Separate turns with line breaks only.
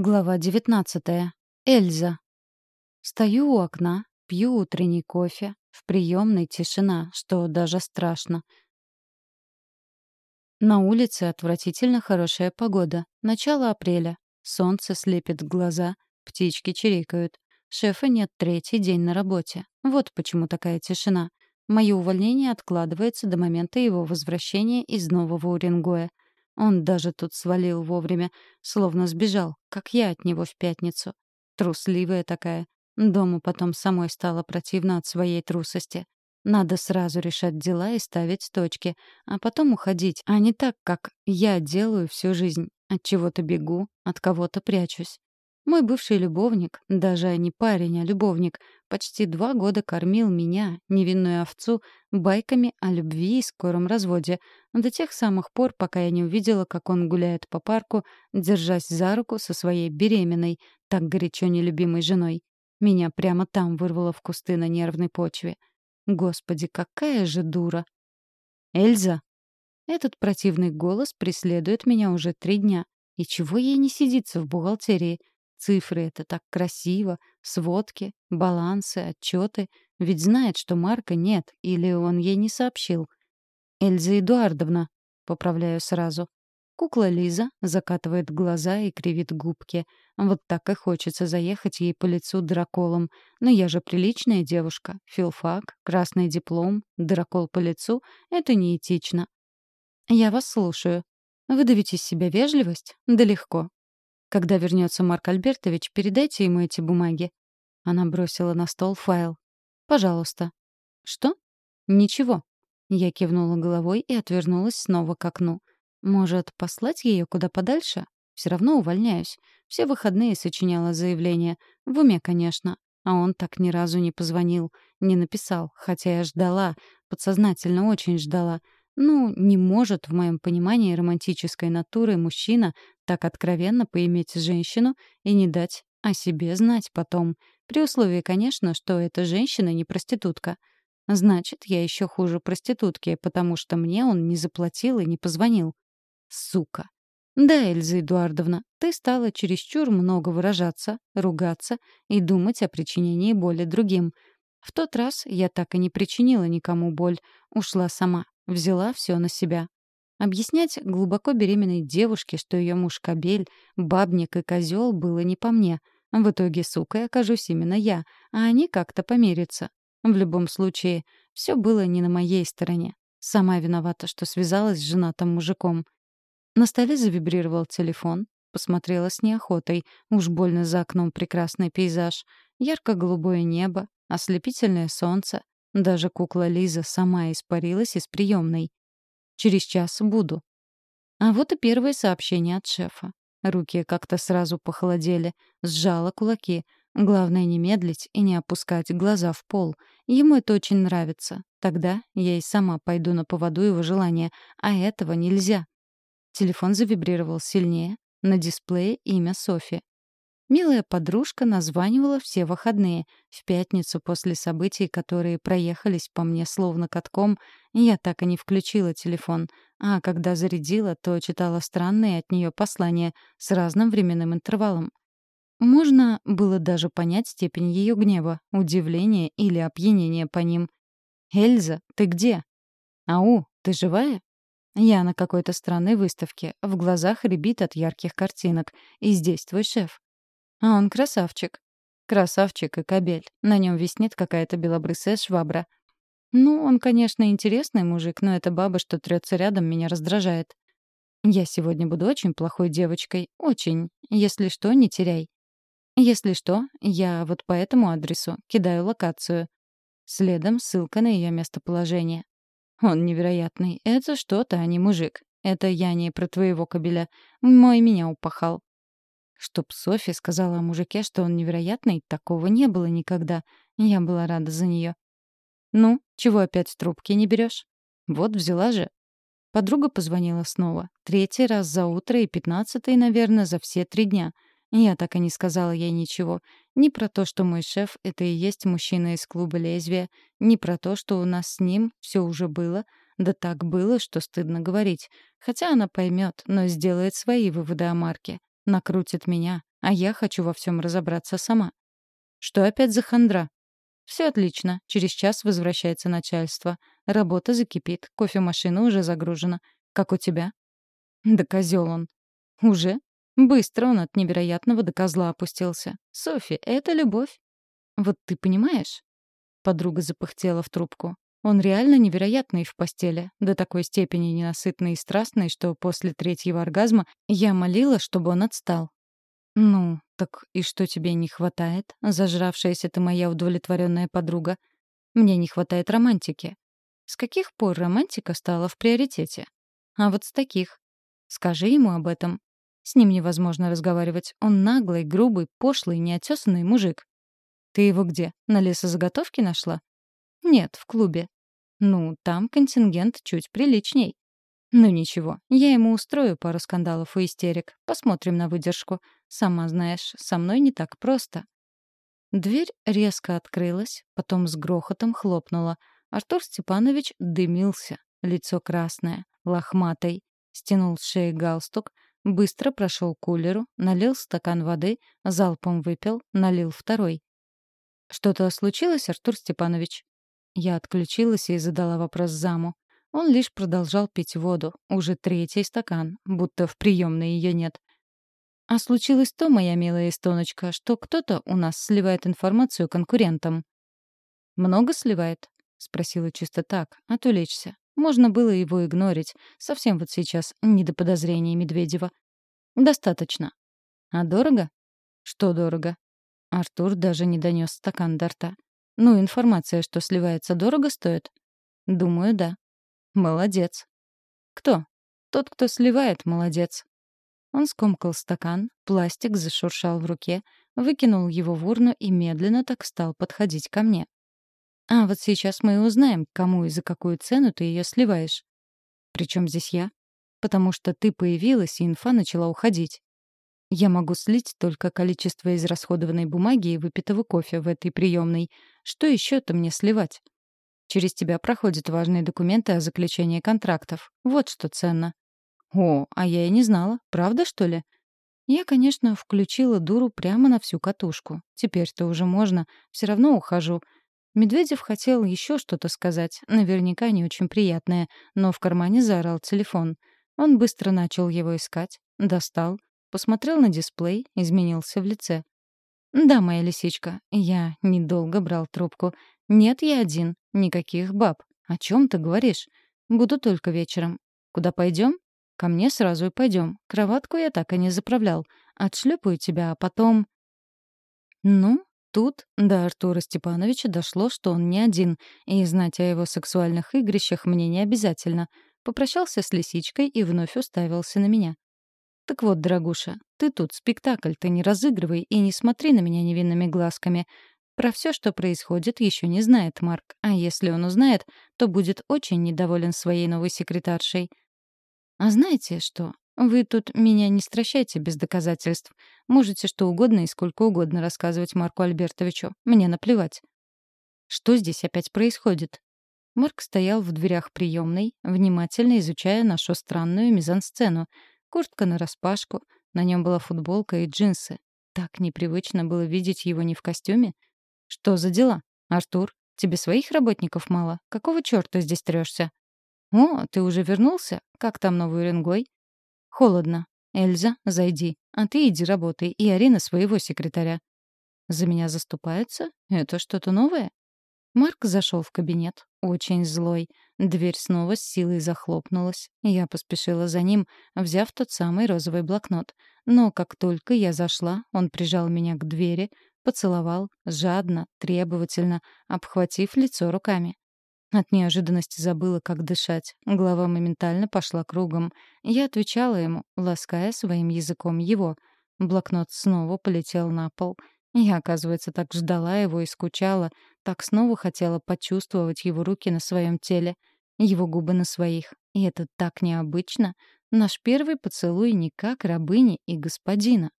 Глава 19. Эльза. Стою у окна, пью утренний кофе. В приемной тишина, что даже страшно. На улице отвратительно хорошая погода. Начало апреля. Солнце слепит глаза, птички чирикают. Шефа нет третий день на работе. Вот почему такая тишина. Мое увольнение откладывается до момента его возвращения из Нового Уренгоя — он даже тут свалил вовремя, словно сбежал, как я от него в пятницу. Трусливая такая. Дома потом самой стало противно от своей трусости. Надо сразу решать дела и ставить точки, а потом уходить, а не так, как я делаю всю жизнь. От чего-то бегу, от кого-то прячусь. Мой бывший любовник, даже не парень, а любовник, почти два года кормил меня, невинную овцу, байками о любви и скором разводе, до тех самых пор, пока я не увидела, как он гуляет по парку, держась за руку со своей беременной, так горячо нелюбимой женой. Меня прямо там вырвало в кусты на нервной почве. Господи, какая же дура! «Эльза!» Этот противный голос преследует меня уже три дня. И чего ей не сидится в бухгалтерии? Цифры — это так красиво, сводки, балансы, отчеты. Ведь знает, что Марка нет, или он ей не сообщил. «Эльза Эдуардовна», — поправляю сразу. Кукла Лиза закатывает глаза и кривит губки. Вот так и хочется заехать ей по лицу драколом. Но я же приличная девушка. Филфак, красный диплом, дракол по лицу — это неэтично. Я вас слушаю. Выдавить из себя вежливость? Да легко. Когда вернется Марк Альбертович, передайте ему эти бумаги. Она бросила на стол файл. Пожалуйста. Что? Ничего. Я кивнула головой и отвернулась снова к окну. Может, послать ее куда подальше? Все равно увольняюсь. Все выходные сочиняла заявление. В уме, конечно. А он так ни разу не позвонил, не написал, хотя я ждала, подсознательно очень ждала. Ну, не может в моем понимании романтической натуры мужчина так откровенно поиметь женщину и не дать о себе знать потом. При условии, конечно, что эта женщина не проститутка. Значит, я еще хуже проститутки, потому что мне он не заплатил и не позвонил. Сука. Да, Эльза Эдуардовна, ты стала чересчур много выражаться, ругаться и думать о причинении боли другим. В тот раз я так и не причинила никому боль, ушла сама, Взяла все на себя. Объяснять глубоко беременной девушке, что ее муж кобель, бабник и козел, было не по мне. В итоге сукой окажусь именно я, а они как-то помирятся. В любом случае, все было не на моей стороне. Сама виновата, что связалась с женатым мужиком. На столе завибрировал телефон. Посмотрела с неохотой. Уж больно за окном прекрасный пейзаж. Ярко-голубое небо, ослепительное солнце, даже кукла Лиза сама испарилась из приемной. Через час буду. А вот и первое сообщение от шефа. Руки как-то сразу похолодели, сжала кулаки. Главное не медлить и не опускать глаза в пол. Ему это очень нравится. Тогда я и сама пойду на поводу его желания, а этого нельзя. Телефон завибрировал сильнее. На дисплее имя Софи. Милая подружка названивала все выходные. В пятницу после событий, которые проехались по мне словно катком, я так и не включила телефон. А когда зарядила, то читала странные от нее послания с разным временным интервалом. Можно было даже понять степень ее гнева, удивления или опьянения по ним. «Эльза, ты где?» «Ау, ты живая?» Я на какой-то странной выставке, в глазах рябит от ярких картинок. И здесь твой шеф. А он красавчик. Красавчик и кобель. На нем виснет какая-то белобрысая швабра. Ну, он, конечно, интересный мужик, но эта баба, что трется рядом, меня раздражает. Я сегодня буду очень плохой девочкой. Очень. Если что, не теряй. Если что, я вот по этому адресу кидаю локацию. Следом ссылка на ее местоположение. Он невероятный. Это что-то, а не мужик. Это я не про твоего кобеля. Мой меня упахал. Чтоб Софи сказала о мужике, что он невероятный, такого не было никогда. Я была рада за нее. «Ну, чего опять трубки не берешь? «Вот взяла же». Подруга позвонила снова. Третий раз за утро и пятнадцатый, наверное, за все три дня. Я так и не сказала ей ничего. Ни про то, что мой шеф — это и есть мужчина из клуба «Лезвия», ни про то, что у нас с ним все уже было. Да так было, что стыдно говорить. Хотя она поймет, но сделает свои выводы о Марке накрутит меня, а я хочу во всем разобраться сама. Что опять за хандра? Все отлично. Через час возвращается начальство. Работа закипит, кофемашина уже загружена. Как у тебя? Да козел он. Уже? Быстро он от невероятного до козла опустился. Софи, это любовь. Вот ты понимаешь? Подруга запыхтела в трубку. Он реально невероятный в постели, до такой степени ненасытный и страстный, что после третьего оргазма я молила, чтобы он отстал. «Ну, так и что тебе не хватает, зажравшаяся ты моя удовлетворенная подруга? Мне не хватает романтики. С каких пор романтика стала в приоритете? А вот с таких. Скажи ему об этом. С ним невозможно разговаривать. Он наглый, грубый, пошлый, неотесанный мужик. Ты его где? На лесозаготовке нашла? Нет, в клубе. Ну, там контингент чуть приличней. Ну ничего, я ему устрою пару скандалов и истерик. Посмотрим на выдержку. Сама знаешь, со мной не так просто. Дверь резко открылась, потом с грохотом хлопнула. Артур Степанович дымился, лицо красное, лохматый, стянул с шеи галстук, быстро прошел к кулеру, налил стакан воды, залпом выпил, налил второй. «Что-то случилось, Артур Степанович?» Я отключилась и задала вопрос заму. Он лишь продолжал пить воду, уже третий стакан, будто в приемной ее нет. А случилось то, моя милая эстоночка, что кто-то у нас сливает информацию конкурентам. «Много сливает?» — спросила чисто так, отвлечься. Можно было его игнорить. Совсем вот сейчас не до подозрений Медведева. «Достаточно». «А дорого?» «Что дорого?» Артур даже не донес стакан до рта. «Ну, информация, что сливается, дорого стоит?» «Думаю, да». «Молодец». «Кто?» «Тот, кто сливает, молодец». Он скомкал стакан, пластик зашуршал в руке, выкинул его в урну и медленно так стал подходить ко мне. «А вот сейчас мы и узнаем, кому и за какую цену ты ее сливаешь». «Причем здесь я?» «Потому что ты появилась, и инфа начала уходить. Я могу слить только количество израсходованной бумаги и выпитого кофе в этой приемной. Что еще-то мне сливать? Через тебя проходят важные документы о заключении контрактов. Вот что ценно. О, а я и не знала. Правда, что ли? Я, конечно, включила дуру прямо на всю катушку. Теперь-то уже можно. Все равно ухожу. Медведев хотел еще что-то сказать, наверняка не очень приятное, но в кармане заорал телефон. Он быстро начал его искать, достал, Посмотрел на дисплей, изменился в лице. «Да, моя лисичка, я недолго брал трубку. Нет, я один, никаких баб. О чем ты говоришь? Буду только вечером. Куда пойдем? Ко мне сразу и пойдем. Кроватку я так и не заправлял. Отшлепаю тебя, а потом...» Ну, тут до Артура Степановича дошло, что он не один, и знать о его сексуальных игрищах мне не обязательно. Попрощался с лисичкой и вновь уставился на меня. Так вот, дорогуша, ты тут спектакль-то не разыгрывай и не смотри на меня невинными глазками. Про все, что происходит, еще не знает Марк. А если он узнает, то будет очень недоволен своей новой секретаршей. А знаете что? Вы тут меня не стращайте без доказательств. Можете что угодно и сколько угодно рассказывать Марку Альбертовичу. Мне наплевать. Что здесь опять происходит? Марк стоял в дверях приемной, внимательно изучая нашу странную мизансцену — Куртка нараспашку, на нем была футболка и джинсы. Так непривычно было видеть его не в костюме. «Что за дела? Артур, тебе своих работников мало? Какого чёрта здесь трёшься?» «О, ты уже вернулся? Как там новый Ренгой?» «Холодно. Эльза, зайди. А ты иди работай. И Арина своего секретаря». «За меня заступаются? Это что-то новое?» Марк зашел в кабинет, очень злой. Дверь снова с силой захлопнулась. Я поспешила за ним, взяв тот самый розовый блокнот. Но как только я зашла, он прижал меня к двери, поцеловал, жадно, требовательно, обхватив лицо руками. От неожиданности забыла, как дышать. Голова моментально пошла кругом. Я отвечала ему, лаская своим языком его. Блокнот снова полетел на пол — я, оказывается, так ждала его и скучала, так снова хотела почувствовать его руки на своем теле, его губы на своих. И это так необычно. Наш первый поцелуй не как рабыни и господина.